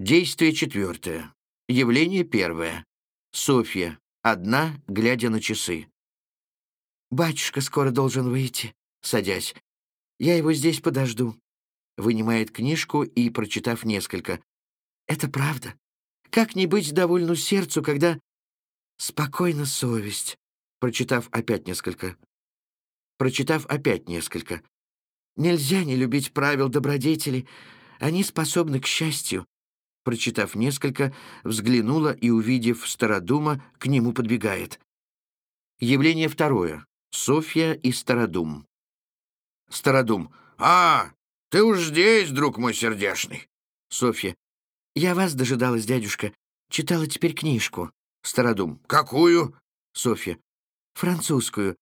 Действие четвертое. Явление первое. Софья. Одна, глядя на часы. «Батюшка скоро должен выйти», садясь. «Я его здесь подожду». Вынимает книжку и, прочитав несколько. «Это правда. Как не быть довольну сердцу, когда спокойна совесть?» Прочитав опять несколько. Прочитав опять несколько. «Нельзя не любить правил добродетели. Они способны к счастью прочитав несколько, взглянула и, увидев Стародума, к нему подбегает. Явление второе. Софья и Стародум. Стародум. «А, ты уж здесь, друг мой сердешный!» Софья. «Я вас дожидалась, дядюшка. Читала теперь книжку». Стародум. «Какую?» Софья. «Французскую.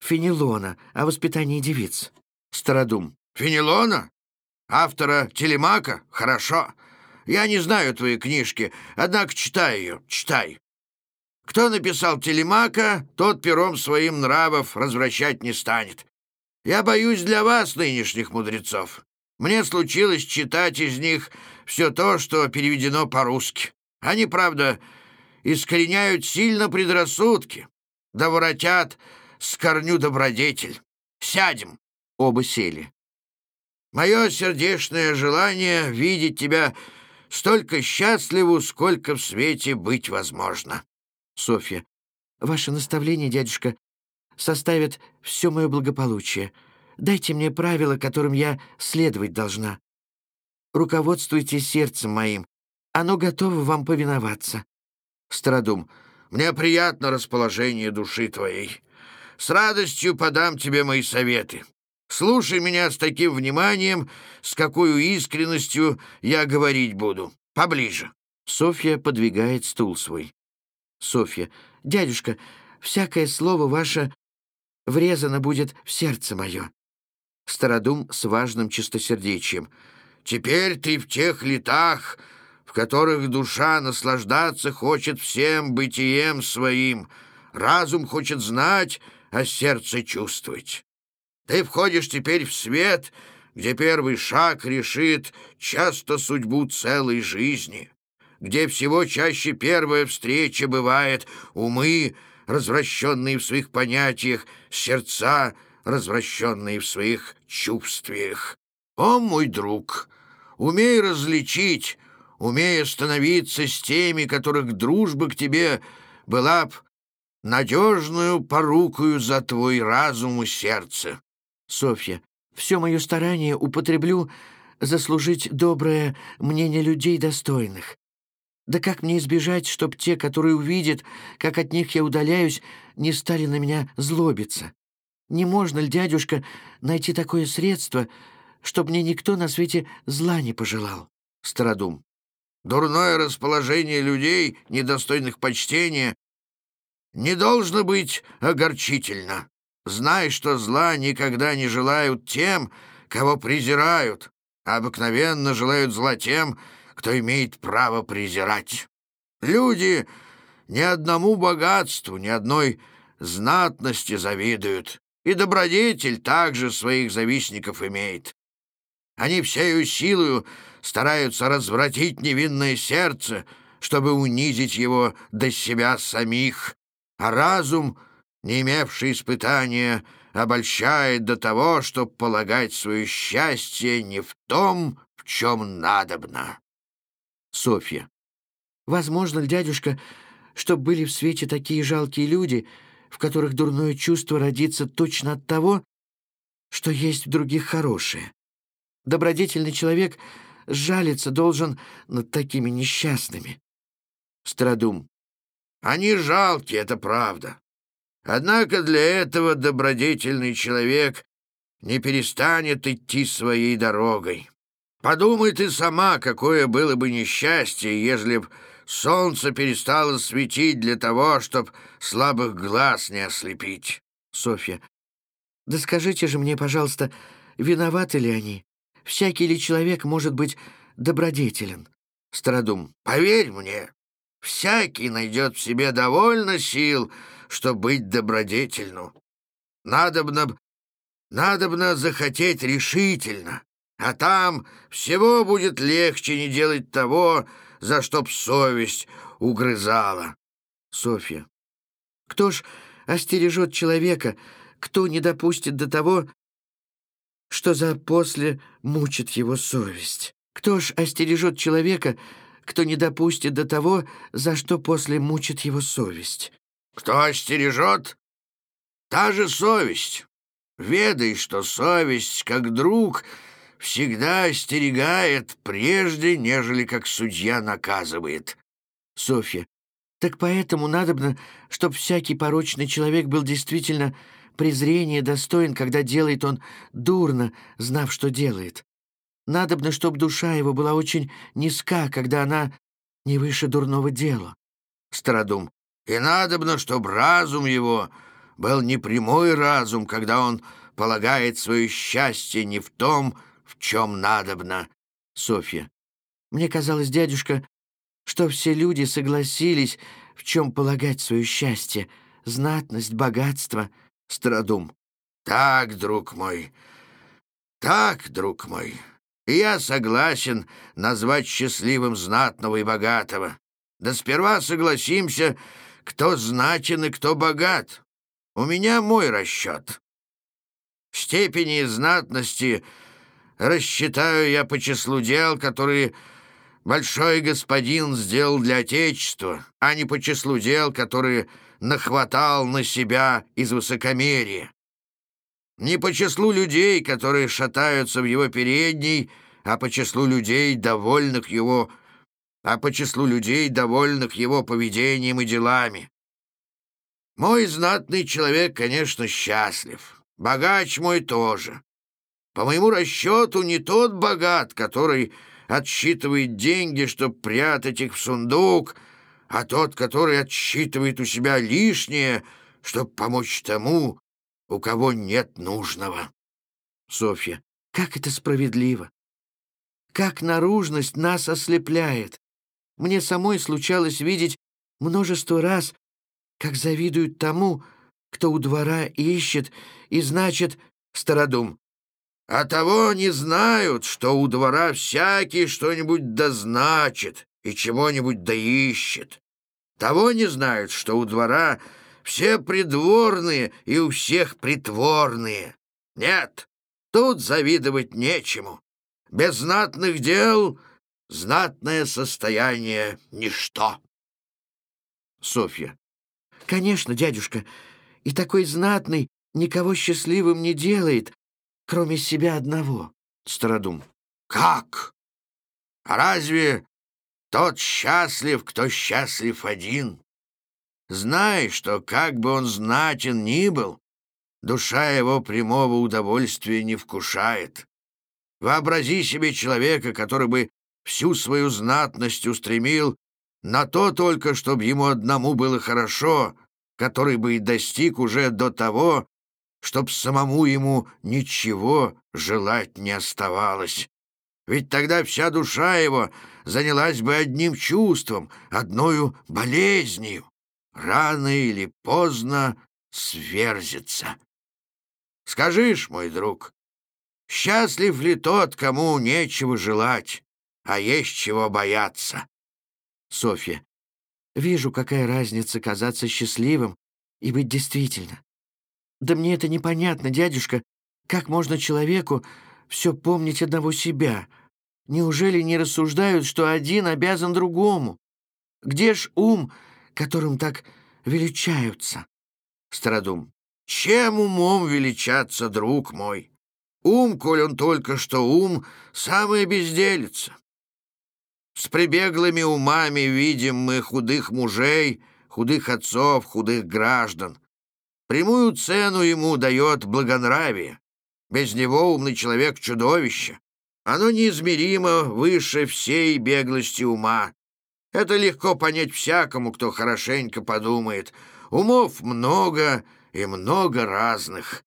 Фенелона. О воспитании девиц». Стародум. «Фенелона? Автора Телемака? Хорошо. Я не знаю твоей книжки, однако читай ее, читай. Кто написал Телемака, тот пером своим нравов развращать не станет. Я боюсь для вас, нынешних мудрецов. Мне случилось читать из них все то, что переведено по-русски. Они, правда, искореняют сильно предрассудки, да воротят с корню добродетель. Сядем. Оба сели. Мое сердечное желание видеть тебя столько счастливу, сколько в свете быть возможно. Софья. Ваше наставление, дядюшка, составит все мое благополучие. Дайте мне правила, которым я следовать должна. Руководствуйтесь сердцем моим. Оно готово вам повиноваться. Стародум. Мне приятно расположение души твоей. С радостью подам тебе мои советы. Слушай меня с таким вниманием, с какой искренностью я говорить буду. Поближе». Софья подвигает стул свой. Софья. «Дядюшка, всякое слово ваше врезано будет в сердце мое». Стародум с важным чистосердечием. «Теперь ты в тех летах, в которых душа наслаждаться хочет всем бытием своим, разум хочет знать, а сердце чувствовать. Ты входишь теперь в свет, где первый шаг решит часто судьбу целой жизни, где всего чаще первая встреча бывает умы, развращенные в своих понятиях, сердца, развращенные в своих чувствиях. О, мой друг, умей различить, умей остановиться с теми, которых дружба к тебе была б надежную порукою за твой разум и сердце. Софья. «Все мое старание употреблю заслужить доброе мнение людей достойных. Да как мне избежать, чтоб те, которые увидят, как от них я удаляюсь, не стали на меня злобиться? Не можно ли, дядюшка, найти такое средство, чтоб мне никто на свете зла не пожелал?» Стародум. «Дурное расположение людей, недостойных почтения, не должно быть огорчительно. Знай, что зла никогда не желают тем, кого презирают, а обыкновенно желают зла тем, кто имеет право презирать. Люди ни одному богатству, ни одной знатности завидуют, и добродетель также своих завистников имеет. Они всею силою стараются развратить невинное сердце, чтобы унизить его до себя самих, а разум — не имевший испытания, обольщает до того, чтобы полагать свое счастье не в том, в чем надобно. Софья. Возможно ли, дядюшка, чтобы были в свете такие жалкие люди, в которых дурное чувство родится точно от того, что есть в других хорошее? Добродетельный человек жалиться должен над такими несчастными. Страдум. Они жалки, это правда. Однако для этого добродетельный человек не перестанет идти своей дорогой. Подумай ты сама, какое было бы несчастье, если б солнце перестало светить для того, чтобы слабых глаз не ослепить. Софья. Да скажите же мне, пожалуйста, виноваты ли они? Всякий ли человек может быть добродетелен? Стародум. Поверь мне, всякий найдет в себе довольно сил, что быть добродетельну. Надобно, надобно захотеть решительно, А там всего будет легче не делать того, за что б совесть угрызала. Софья. Кто ж остережет человека, кто не допустит до того, что за после мучит его совесть? Кто ж остережет человека, кто не допустит до того, за что после мучит его совесть? Кто остережет? Та же совесть. Ведай, что совесть, как друг, всегда остерегает прежде, нежели как судья наказывает. Софья. Так поэтому надобно, чтоб всякий порочный человек был действительно презрение достоин, когда делает он дурно, знав, что делает. Надобно, чтоб душа его была очень низка, когда она не выше дурного дела. Стародум. И надобно, чтоб разум его был не прямой разум, когда он полагает свое счастье не в том, в чем надобно. Софья. Мне казалось, дядюшка, что все люди согласились, в чем полагать свое счастье, знатность, богатство. Стародум. Так, друг мой, так, друг мой, я согласен назвать счастливым знатного и богатого. Да сперва согласимся, кто знатен и кто богат. У меня мой расчет. Степени знатности рассчитаю я по числу дел, которые большой господин сделал для Отечества, а не по числу дел, которые нахватал на себя из высокомерия. Не по числу людей, которые шатаются в его передней, а по числу людей, довольных его а по числу людей, довольных его поведением и делами. Мой знатный человек, конечно, счастлив. Богач мой тоже. По моему расчету, не тот богат, который отсчитывает деньги, чтобы прятать их в сундук, а тот, который отсчитывает у себя лишнее, чтобы помочь тому, у кого нет нужного. Софья, как это справедливо! Как наружность нас ослепляет! Мне самой случалось видеть множество раз, как завидуют тому, кто у двора ищет, и значит, стародум. А того не знают, что у двора всякий что-нибудь дозначит и чего-нибудь доищет. Того не знают, что у двора все придворные и у всех притворные. Нет, тут завидовать нечему. Без знатных дел Знатное состояние — ничто. Софья. Конечно, дядюшка, и такой знатный никого счастливым не делает, кроме себя одного. Стародум. Как? А разве тот счастлив, кто счастлив один? Знай, что как бы он знатен ни был, душа его прямого удовольствия не вкушает. Вообрази себе человека, который бы всю свою знатность устремил на то только, чтобы ему одному было хорошо, который бы и достиг уже до того, чтоб самому ему ничего желать не оставалось. Ведь тогда вся душа его занялась бы одним чувством, одною болезнью. Рано или поздно сверзится. Скажишь, мой друг, счастлив ли тот, кому нечего желать? А есть чего бояться. Софья. Вижу, какая разница казаться счастливым и быть действительно. Да мне это непонятно, дядюшка. Как можно человеку все помнить одного себя? Неужели не рассуждают, что один обязан другому? Где ж ум, которым так величаются? Стародум. Чем умом величаться, друг мой? Ум, коль он только что ум, самая безделица. С прибеглыми умами видим мы худых мужей, худых отцов, худых граждан. Прямую цену ему дает благонравие. Без него умный человек — чудовище. Оно неизмеримо выше всей беглости ума. Это легко понять всякому, кто хорошенько подумает. Умов много и много разных.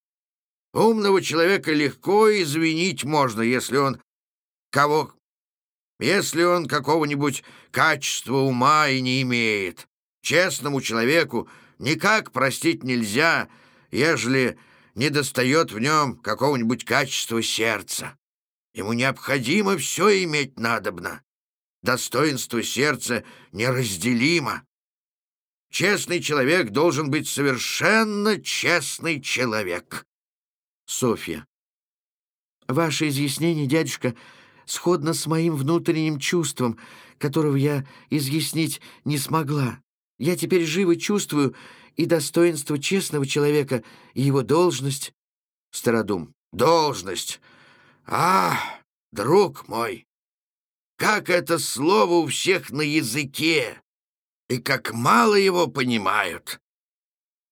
Умного человека легко извинить можно, если он кого если он какого-нибудь качества ума и не имеет. Честному человеку никак простить нельзя, ежели не достает в нем какого-нибудь качества сердца. Ему необходимо все иметь надобно. Достоинство сердца неразделимо. Честный человек должен быть совершенно честный человек. Софья. Ваше изъяснение, дядюшка, сходно с моим внутренним чувством, которого я изъяснить не смогла. Я теперь живо чувствую и достоинство честного человека, и его должность. Стародум. Должность. А, друг мой, как это слово у всех на языке, и как мало его понимают.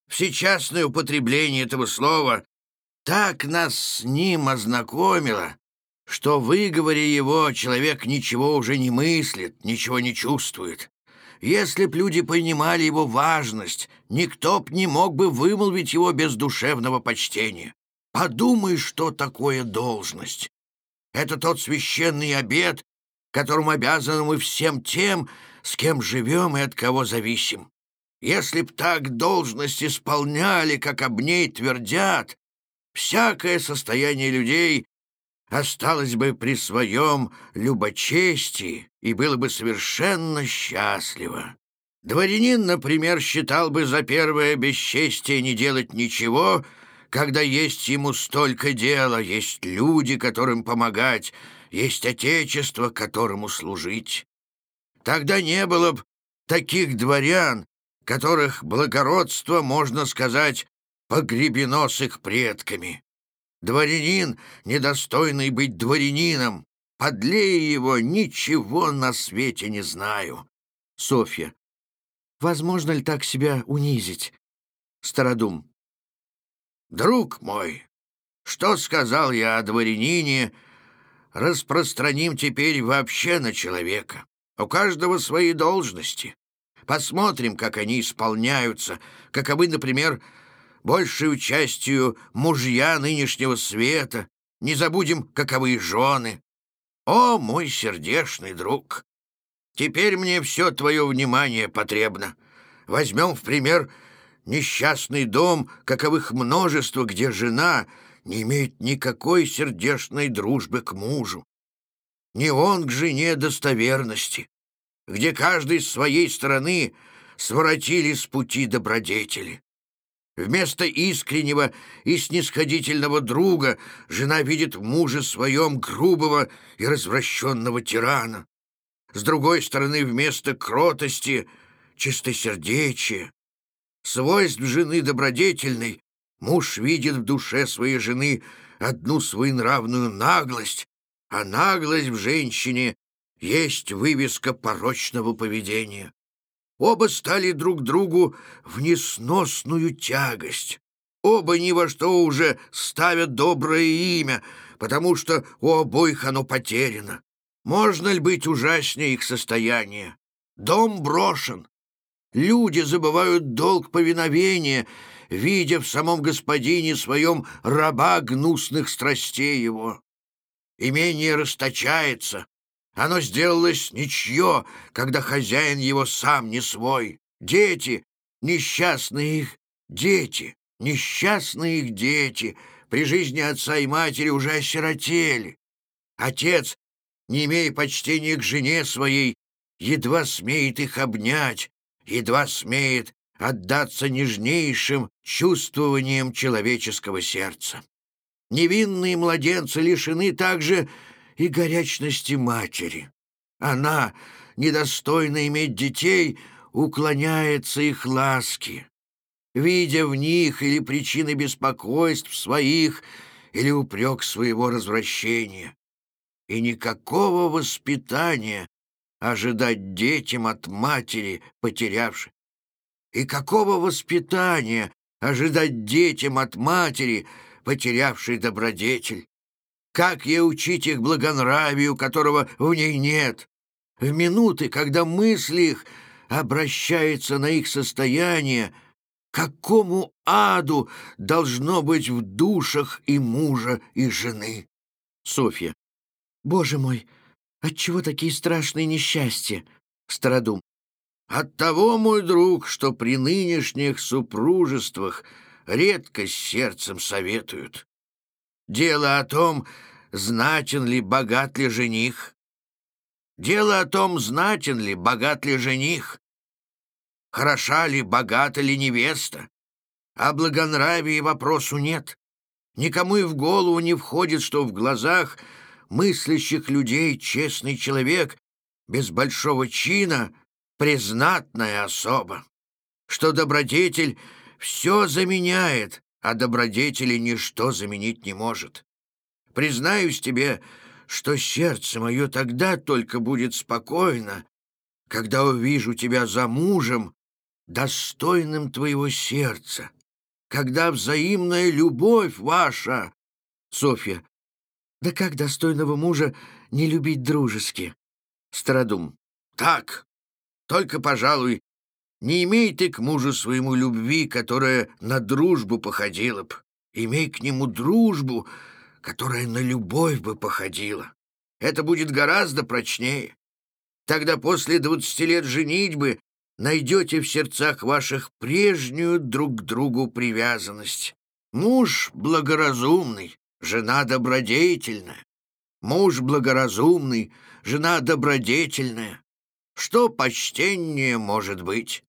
Всечастное употребление этого слова так нас с ним ознакомило, что выговоре его человек ничего уже не мыслит, ничего не чувствует. Если б люди понимали его важность, никто б не мог бы вымолвить его без душевного почтения. Подумай, что такое должность. Это тот священный обет, которым обязаны мы всем тем, с кем живем и от кого зависим. Если б так должность исполняли, как об ней твердят, всякое состояние людей осталось бы при своем любочестии и было бы совершенно счастливо. Дворянин, например, считал бы за первое бесчестие не делать ничего, когда есть ему столько дела, есть люди, которым помогать, есть отечество, которому служить. Тогда не было б таких дворян, которых благородство, можно сказать, погребено с их предками. Дворянин, недостойный быть дворянином, подлее его ничего на свете не знаю. Софья. Возможно ли так себя унизить? Стародум. Друг мой, что сказал я о дворянине, распространим теперь вообще на человека. У каждого свои должности. Посмотрим, как они исполняются, каковы, например, большей частью мужья нынешнего света, не забудем, каковы жены. О, мой сердечный друг! Теперь мне все твое внимание потребно. Возьмем в пример несчастный дом, каковых множество, где жена не имеет никакой сердечной дружбы к мужу. Не он к жене достоверности, где каждый с своей стороны своротили с пути добродетели. Вместо искреннего и снисходительного друга жена видит в муже своем грубого и развращенного тирана. С другой стороны, вместо кротости — чистосердечие. Свойств жены добродетельной муж видит в душе своей жены одну своенравную наглость, а наглость в женщине есть вывеска порочного поведения. Оба стали друг другу в несносную тягость. Оба ни во что уже ставят доброе имя, потому что у обоих оно потеряно. Можно ли быть ужаснее их состояния? Дом брошен. Люди забывают долг повиновения, видя в самом господине своем раба гнусных страстей его. Имение расточается, оно сделалось ничье, когда хозяин его сам не свой. Дети, несчастные их дети, несчастные их дети, при жизни отца и матери уже осиротели. Отец, не имея почтения к жене своей, едва смеет их обнять, едва смеет отдаться нежнейшим чувствованиям человеческого сердца. Невинные младенцы лишены также и горячности матери. Она, недостойна иметь детей, уклоняется их ласки, видя в них или причины беспокойств своих, или упрек своего развращения. И никакого воспитания ожидать детям от матери, потерявшей. И какого воспитания ожидать детям от матери, потерявшей добродетель? Как ей учить их благонравию, которого в ней нет? В минуты, когда мысли их обращаются на их состояние, какому аду должно быть в душах и мужа, и жены? Софья. Боже мой, отчего такие страшные несчастья? Стародум. От того, мой друг, что при нынешних супружествах редко с сердцем советуют. Дело о том, знатен ли, богат ли жених. Дело о том, знатен ли, богат ли жених, хороша ли, богата ли невеста. О благонравии вопросу нет. Никому и в голову не входит, что в глазах мыслящих людей честный человек без большого чина признатная особа, что добродетель все заменяет, а добродетели ничто заменить не может. Признаюсь тебе, что сердце мое тогда только будет спокойно, когда увижу тебя за мужем, достойным твоего сердца, когда взаимная любовь ваша... Софья. Да как достойного мужа не любить дружески? Стародум. Так. Только, пожалуй, не имей ты к мужу своему любви, которая на дружбу походила б. Имей к нему дружбу, которая на любовь бы походила. Это будет гораздо прочнее. Тогда после двадцати лет женитьбы найдете в сердцах ваших прежнюю друг к другу привязанность. Муж благоразумный, жена добродетельная. Муж благоразумный, жена добродетельная. Что почтение может быть?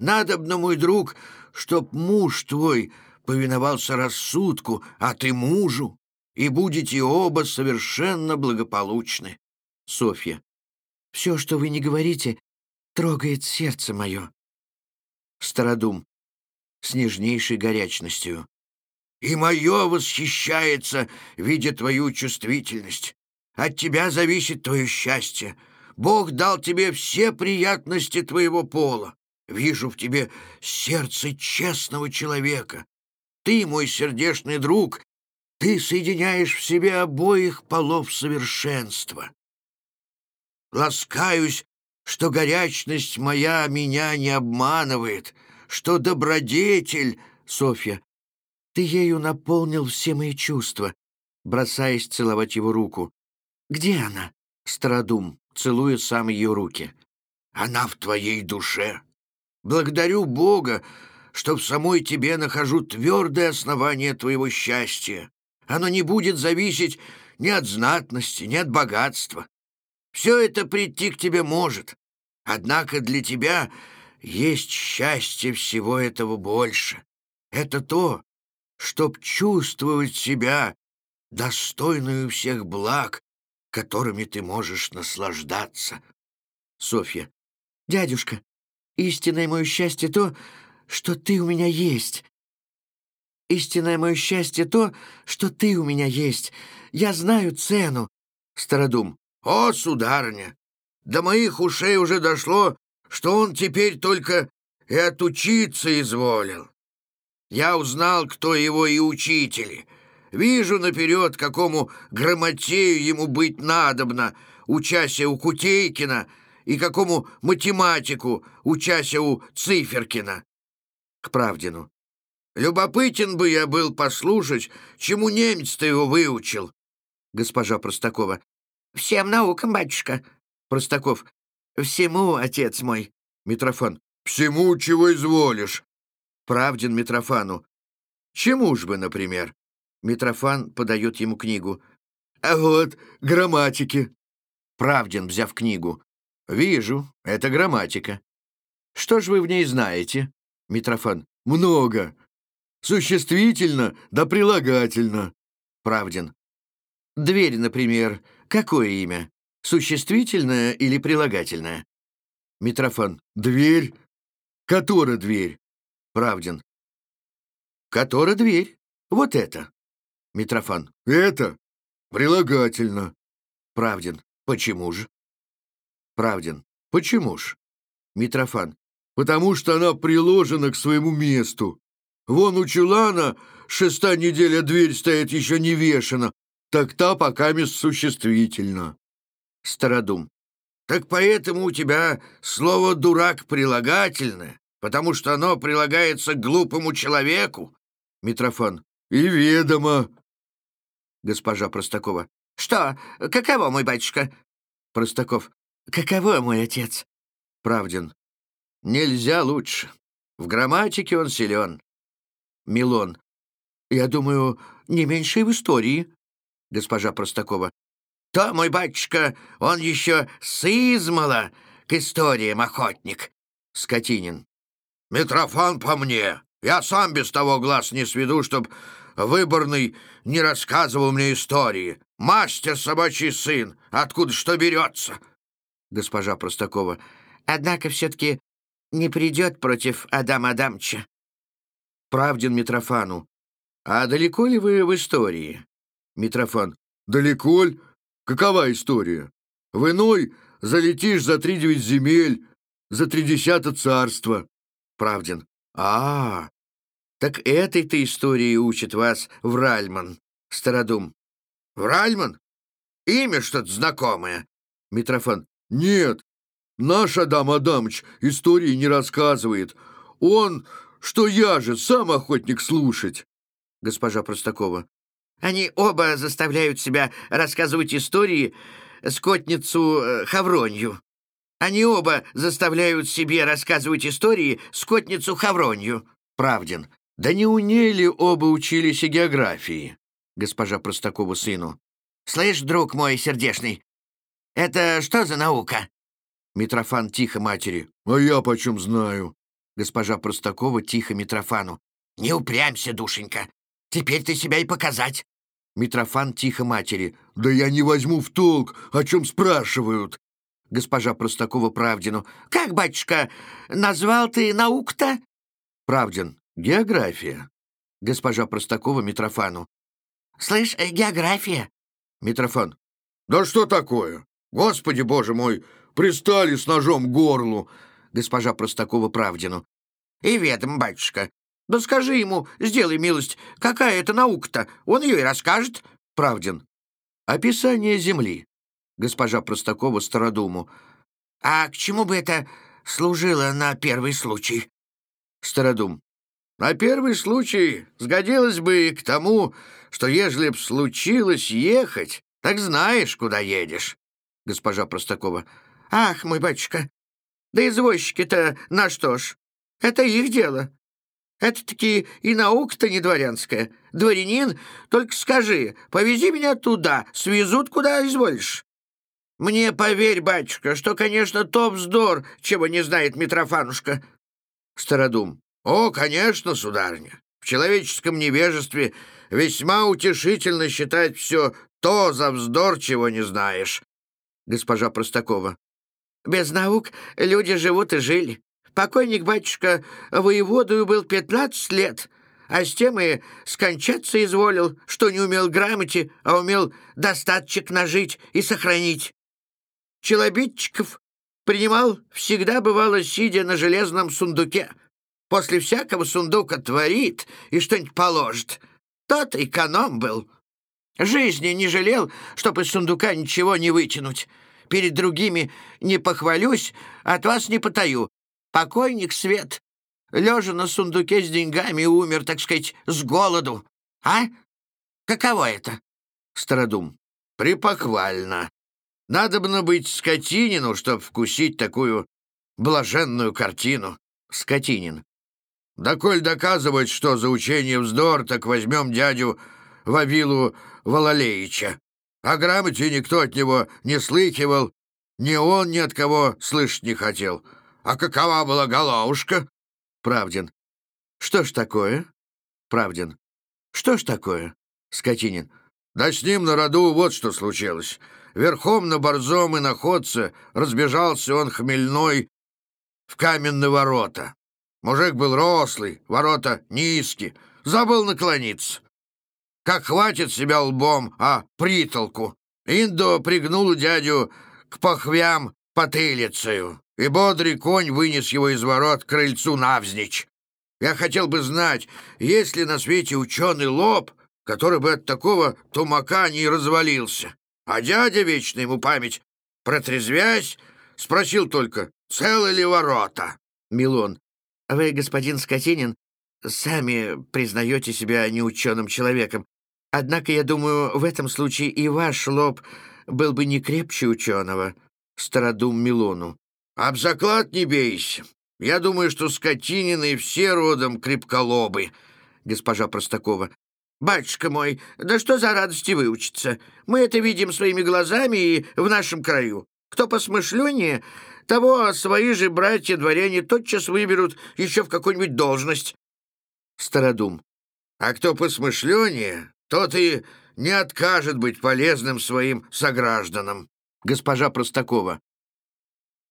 Надобно, мой друг, чтоб муж твой повиновался рассудку, а ты мужу, и будете оба совершенно благополучны. Софья. Все, что вы не говорите, трогает сердце мое. Стародум. С нежнейшей горячностью. И мое восхищается, видя твою чувствительность. От тебя зависит твое счастье. Бог дал тебе все приятности твоего пола. Вижу в тебе сердце честного человека. Ты, мой сердечный друг, ты соединяешь в себе обоих полов совершенства. Ласкаюсь, что горячность моя меня не обманывает, что добродетель, Софья, ты ею наполнил все мои чувства, бросаясь целовать его руку. Где она? Стародум, целуя сам ее руки. Она в твоей душе. Благодарю Бога, что в самой тебе нахожу твердое основание твоего счастья. Оно не будет зависеть ни от знатности, ни от богатства. Все это прийти к тебе может. Однако для тебя есть счастье всего этого больше. Это то, чтоб чувствовать себя достойную всех благ, которыми ты можешь наслаждаться. Софья. Дядюшка, истинное мое счастье то, что ты у меня есть. Истинное мое счастье то, что ты у меня есть. Я знаю цену. Стародум. О, сударыня, до моих ушей уже дошло, что он теперь только и отучиться изволил. Я узнал, кто его и учители. Вижу наперед, какому грамотею ему быть надобно, учася у Кутейкина, и какому математику, учася у Циферкина. К Правдину. Любопытен бы я был послушать, чему немец-то его выучил. Госпожа Простакова. Всем наукам, батюшка. Простаков. Всему, отец мой. Митрофан. Всему, чего изволишь. Правдин Митрофану. Чему ж бы, например? Митрофан подает ему книгу. А вот грамматики. Правдин, взяв книгу. Вижу, это грамматика. Что ж вы в ней знаете? Митрофан. Много. Существительно да прилагательно. Правдин. Дверь, например, какое имя? Существительное или прилагательное? Митрофан. Дверь? Которая дверь? Правдин. Которая дверь? Вот это. Митрофан. Это? Прилагательно. Правдин. Почему же? Правдин. Почему ж? Митрофан. Потому что она приложена к своему месту. Вон у чулана шестая неделя дверь стоит еще не вешана, так та пока мест существительно. Стародум. Так поэтому у тебя слово «дурак» прилагательное, потому что оно прилагается к глупому человеку. Митрофан. И ведомо. Госпожа Простакова. Что? Каково, мой батюшка? Простаков. Каково, мой отец? Правдин. Нельзя лучше. В грамматике он силен. Милон. Я думаю, не меньше и в истории. Госпожа Простакова. То, мой батюшка, он еще с измала к историям охотник. Скотинин. Митрофан по мне. Я сам без того глаз не сведу, чтоб выборный не рассказывал мне истории. Мастер собачий сын, откуда что берется? Госпожа Простакова. Однако все-таки не придет против Адама Адамча. Правдин Митрофану. А далеко ли вы в истории? Митрофан. Далеко ль? Какова история? В иной залетишь за три девять земель, за тридесято царства. Правдин. -а, -а так этой-то истории учит вас Вральман, Стародум. Вральман? Имя что-то знакомое. Митрофан. Нет, наш Адам Адамыч истории не рассказывает. Он, что я же, сам охотник слушать. Госпожа Простакова. Они оба заставляют себя рассказывать истории скотницу э, Хавронью. Они оба заставляют себе рассказывать истории скотницу Хавронью. Правдин. Да не унели оба учились и географии. Госпожа Простакова сыну. Слышь, друг мой сердечный, это что за наука? Митрофан тихо матери. А я почем знаю? Госпожа Простакова тихо Митрофану. Не упрямься, душенька. Теперь ты себя и показать. Митрофан тихо матери. «Да я не возьму в толк, о чем спрашивают!» Госпожа Простакова Правдину. «Как, батюшка, назвал ты наук-то?» Правдин. «География». Госпожа Простакова Митрофану. «Слышь, э, география?» Митрофан. «Да что такое? Господи, боже мой, пристали с ножом к горлу!» Госпожа Простакова Правдину. «И ведом, батюшка, да скажи ему, сделай милость, какая это наука-то? Он ее и расскажет. Правдин. Описание Земли. Госпожа Простакова Стародуму. А к чему бы это служило на первый случай? Стародум. На первый случай сгодилось бы и к тому, что ежели б случилось ехать, так знаешь, куда едешь. Госпожа Простакова. Ах, мой батюшка, да извозчики-то на что ж? Это их дело. Это-таки и наука-то не дворянская. Дворянин, только скажи, повези меня туда, свезут, куда изволишь. Мне поверь, батюшка, что, конечно, то вздор, чего не знает Митрофанушка. Стародум. О, конечно, сударыня. В человеческом невежестве весьма утешительно считать все то за вздор, чего не знаешь. Госпожа Простакова. Без наук люди живут и жили. Покойник батюшка воеводою был пятнадцать лет, а с тем и скончаться изволил, что не умел грамоте, а умел достаточек нажить и сохранить. Челобитчиков принимал всегда, бывало, сидя на железном сундуке. После всякого сундука творит и что-нибудь положит. Тот эконом был. Жизни не жалел, чтобы из сундука ничего не вытянуть. Перед другими не похвалюсь, от вас не потаю. Покойник Свет, лежа на сундуке с деньгами, умер, так сказать, с голоду. А? Каково это? Стародум. Припохвально. Надобно быть скотинину, чтоб вкусить такую блаженную картину. Скотинин. Да коль доказывать, что за учение вздор, так возьмем дядю Вавилу Валалеича. О грамоте никто от него не слыхивал, ни он ни от кого слышать не хотел. А какова была головушка? Правдин. Что ж такое? Правдин. Что ж такое? Скотинин. Да с ним на роду вот что случилось. Верхом на борзом и находце разбежался он хмельной в каменные ворота. Мужик был рослый, ворота низкие, забыл наклониться. Как хватит себя лбом, а притолку. Индо пригнул дядю к похвям потылицею и бодрый конь вынес его из ворот крыльцу навзничь. Я хотел бы знать, есть ли на свете ученый лоб, который бы от такого тумака не развалился. А дядя, вечная ему память, протрезвясь, спросил только, целы ли ворота. Милон, вы, господин Скотинин, сами признаете себя неученым человеком. Однако, я думаю, в этом случае и ваш лоб был бы не крепче ученого. Стародум Милону. Об заклад не бейся. Я думаю, что скотинины все родом крепколобы, госпожа Простакова. Батюшка мой, да что за радости выучиться? Мы это видим своими глазами и в нашем краю. Кто посмышленнее, того свои же братья-дворяне тотчас выберут еще в какую-нибудь должность. Стародум. А кто посмышленнее, тот и не откажет быть полезным своим согражданам. Госпожа Простакова.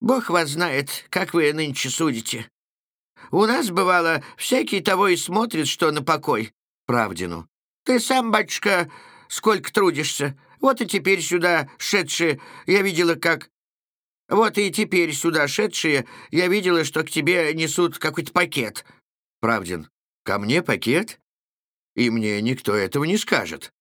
Бог вас знает, как вы нынче судите. У нас, бывало, всякий того и смотрит, что на покой. Правдину. Ты сам, батюшка, сколько трудишься. Вот и теперь сюда шедшие, я видела, как... Вот и теперь сюда шедшие, я видела, что к тебе несут какой-то пакет. Правдин. Ко мне пакет? И мне никто этого не скажет.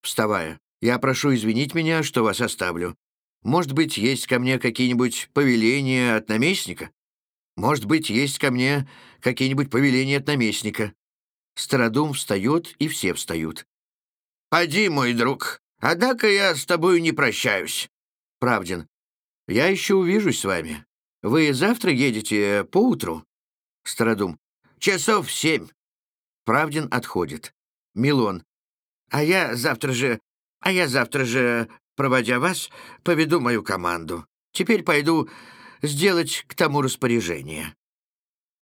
Вставая. Я прошу извинить меня, что вас оставлю. Может быть, есть ко мне какие-нибудь повеления от наместника? Может быть, есть ко мне какие-нибудь повеления от наместника? Стародум встает, и все встают. «Поди, мой друг, однако я с тобою не прощаюсь». Правдин. «Я еще увижусь с вами. Вы завтра едете поутру?» Стародум. «Часов семь». Правдин отходит. Милон. «А я завтра же... А я завтра же, проводя вас, поведу мою команду. Теперь пойду сделать к тому распоряжение».